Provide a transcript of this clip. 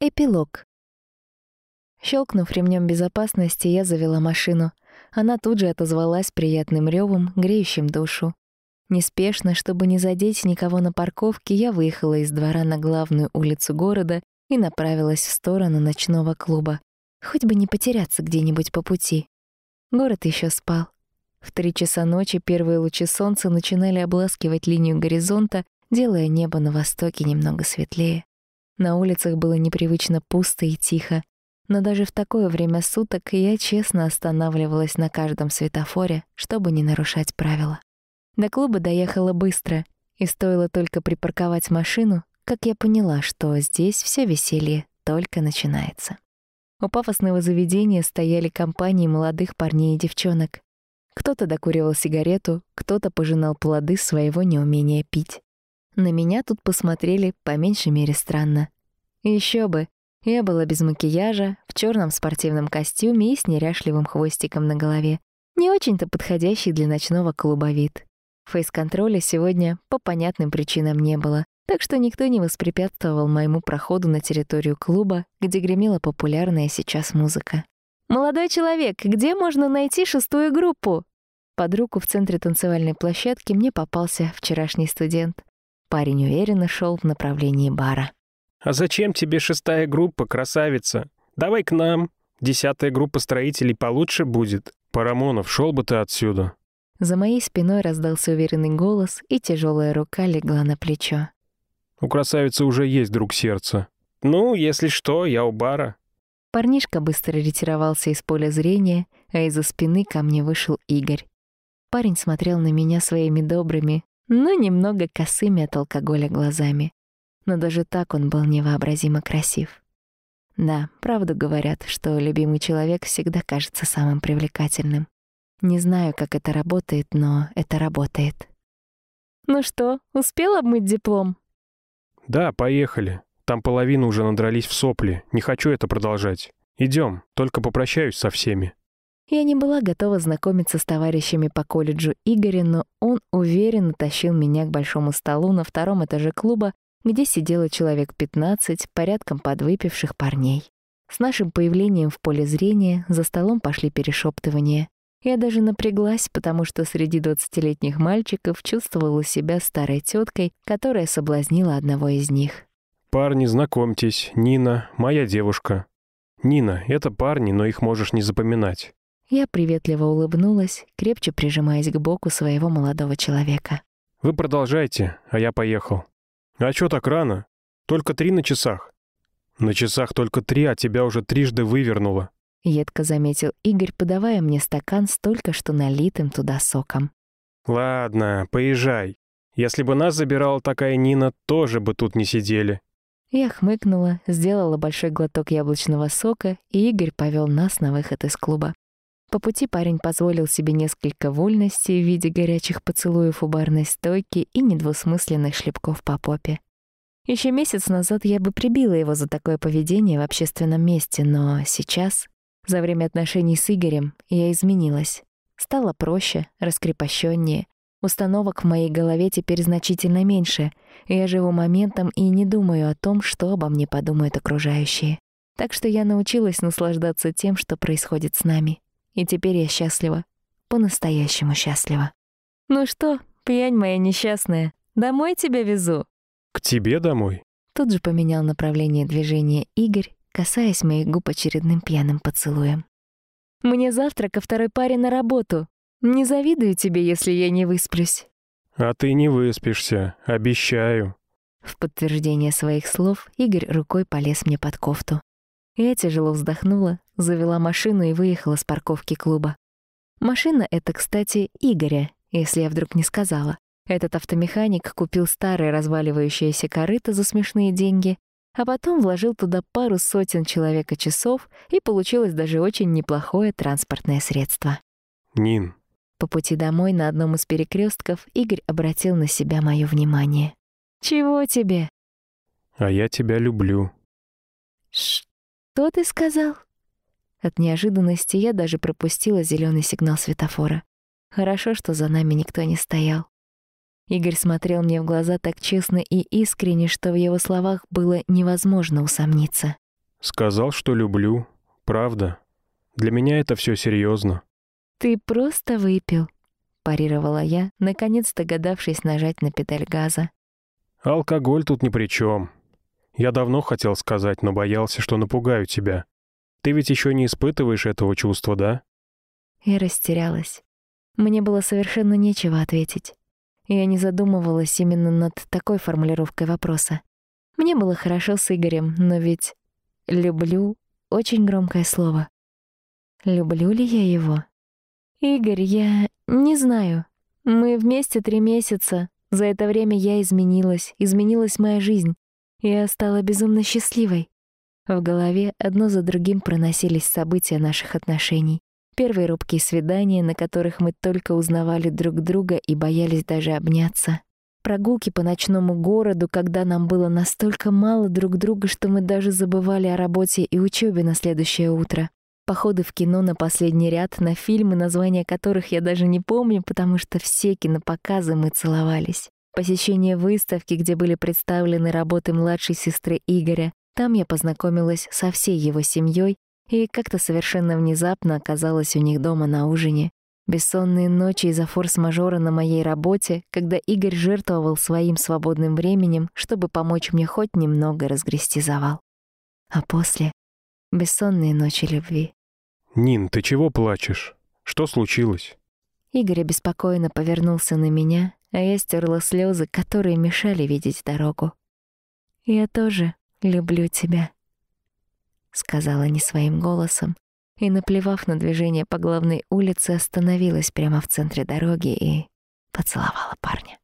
Эпилог. Щелкнув ремнем безопасности, я завела машину. Она тут же отозвалась приятным ревом, греющим душу. Неспешно, чтобы не задеть никого на парковке, я выехала из двора на главную улицу города и направилась в сторону ночного клуба. Хоть бы не потеряться где-нибудь по пути. Город еще спал. В три часа ночи первые лучи солнца начинали обласкивать линию горизонта, делая небо на востоке немного светлее. На улицах было непривычно пусто и тихо, но даже в такое время суток я честно останавливалась на каждом светофоре, чтобы не нарушать правила. До клуба доехала быстро, и стоило только припарковать машину, как я поняла, что здесь все веселье только начинается. У пафосного заведения стояли компании молодых парней и девчонок. Кто-то докуривал сигарету, кто-то пожинал плоды своего неумения пить. На меня тут посмотрели по меньшей мере странно. Еще бы, я была без макияжа, в черном спортивном костюме и с неряшливым хвостиком на голове. Не очень-то подходящий для ночного клуба вид. Фейс-контроля сегодня по понятным причинам не было, так что никто не воспрепятствовал моему проходу на территорию клуба, где гремела популярная сейчас музыка. «Молодой человек, где можно найти шестую группу?» Под руку в центре танцевальной площадки мне попался вчерашний студент. Парень уверенно шел в направлении бара. «А зачем тебе шестая группа, красавица? Давай к нам. Десятая группа строителей получше будет. Парамонов, шел бы ты отсюда». За моей спиной раздался уверенный голос, и тяжелая рука легла на плечо. «У красавицы уже есть друг сердца. Ну, если что, я у бара». Парнишка быстро ретировался из поля зрения, а из-за спины ко мне вышел Игорь. Парень смотрел на меня своими добрыми, но немного косыми от алкоголя глазами. Но даже так он был невообразимо красив. Да, правду говорят, что любимый человек всегда кажется самым привлекательным. Не знаю, как это работает, но это работает. «Ну что, успел обмыть диплом?» «Да, поехали. Там половина уже надрались в сопли. Не хочу это продолжать. Идем, только попрощаюсь со всеми». Я не была готова знакомиться с товарищами по колледжу Игоря, но он уверенно тащил меня к большому столу на втором этаже клуба, где сидело человек 15, порядком подвыпивших парней. С нашим появлением в поле зрения за столом пошли перешептывания. Я даже напряглась, потому что среди двадцатилетних мальчиков чувствовала себя старой теткой, которая соблазнила одного из них. «Парни, знакомьтесь, Нина, моя девушка. Нина, это парни, но их можешь не запоминать. Я приветливо улыбнулась, крепче прижимаясь к боку своего молодого человека. «Вы продолжайте, а я поехал». «А чё так рано? Только три на часах». «На часах только три, а тебя уже трижды вывернуло». Едко заметил Игорь, подавая мне стакан с только что налитым туда соком. «Ладно, поезжай. Если бы нас забирала такая Нина, тоже бы тут не сидели». Я хмыкнула, сделала большой глоток яблочного сока, и Игорь повел нас на выход из клуба. По пути парень позволил себе несколько вольностей в виде горячих поцелуев у барной стойки и недвусмысленных шлепков по попе. Еще месяц назад я бы прибила его за такое поведение в общественном месте, но сейчас, за время отношений с Игорем, я изменилась. Стало проще, раскрепощеннее. Установок в моей голове теперь значительно меньше. Я живу моментом и не думаю о том, что обо мне подумают окружающие. Так что я научилась наслаждаться тем, что происходит с нами. И теперь я счастлива. По-настоящему счастлива. «Ну что, пьянь моя несчастная, домой тебя везу?» «К тебе домой?» Тут же поменял направление движения Игорь, касаясь моих губ очередным пьяным поцелуем. «Мне завтра ко второй паре на работу. Не завидую тебе, если я не высплюсь». «А ты не выспишься, обещаю». В подтверждение своих слов Игорь рукой полез мне под кофту. Я тяжело вздохнула, завела машину и выехала с парковки клуба. Машина эта, кстати, Игоря, если я вдруг не сказала. Этот автомеханик купил старое разваливающееся корыто за смешные деньги, а потом вложил туда пару сотен человека часов, и получилось даже очень неплохое транспортное средство. «Нин». По пути домой на одном из перекрестков Игорь обратил на себя мое внимание. «Чего тебе?» «А я тебя люблю». «Что?» «Что ты сказал?» От неожиданности я даже пропустила зеленый сигнал светофора. Хорошо, что за нами никто не стоял. Игорь смотрел мне в глаза так честно и искренне, что в его словах было невозможно усомниться. Сказал, что люблю. Правда. Для меня это все серьезно. «Ты просто выпил», — парировала я, наконец догадавшись нажать на педаль газа. Алкоголь тут ни при чем. Я давно хотел сказать, но боялся, что напугаю тебя. Ты ведь еще не испытываешь этого чувства, да? Я растерялась. Мне было совершенно нечего ответить. Я не задумывалась именно над такой формулировкой вопроса. Мне было хорошо с Игорем, но ведь «люблю» — очень громкое слово. Люблю ли я его? Игорь, я не знаю. Мы вместе три месяца. За это время я изменилась, изменилась моя жизнь. Я стала безумно счастливой. В голове одно за другим проносились события наших отношений. Первые робкие свидания, на которых мы только узнавали друг друга и боялись даже обняться. Прогулки по ночному городу, когда нам было настолько мало друг друга, что мы даже забывали о работе и учебе на следующее утро походы в кино на последний ряд, на фильмы, названия которых я даже не помню, потому что все кинопоказы мы целовались. Посещение выставки, где были представлены работы младшей сестры Игоря. Там я познакомилась со всей его семьей и как-то совершенно внезапно оказалась у них дома на ужине. Бессонные ночи из-за форс-мажора на моей работе, когда Игорь жертвовал своим свободным временем, чтобы помочь мне хоть немного разгрести завал. А после — бессонные ночи любви. «Нин, ты чего плачешь? Что случилось?» Игорь обеспокоенно повернулся на меня, а я стерла слезы, которые мешали видеть дорогу. «Я тоже люблю тебя», — сказала не своим голосом, и, наплевав на движение по главной улице, остановилась прямо в центре дороги и поцеловала парня.